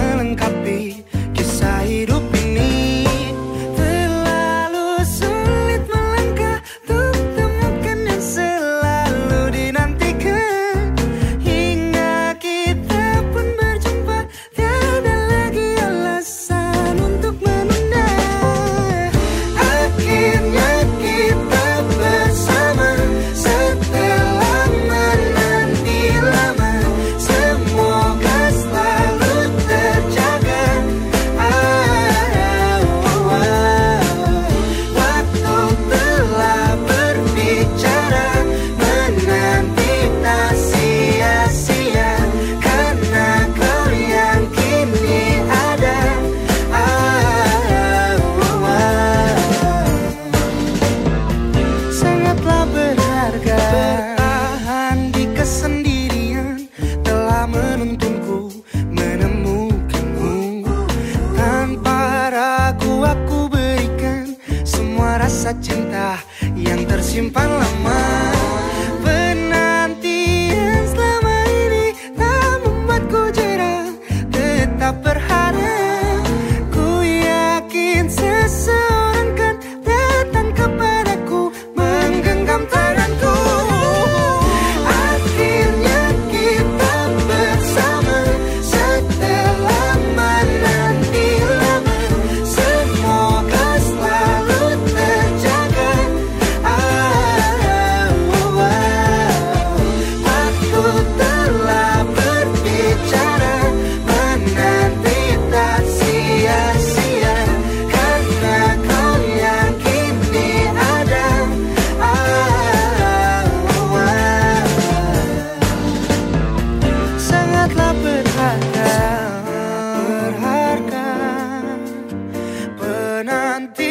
melengkapi kesendirian telah menuntunku menemukanmu. Tanpa ragu aku berikan semua rasa cinta yang tersimpan lama. Penanti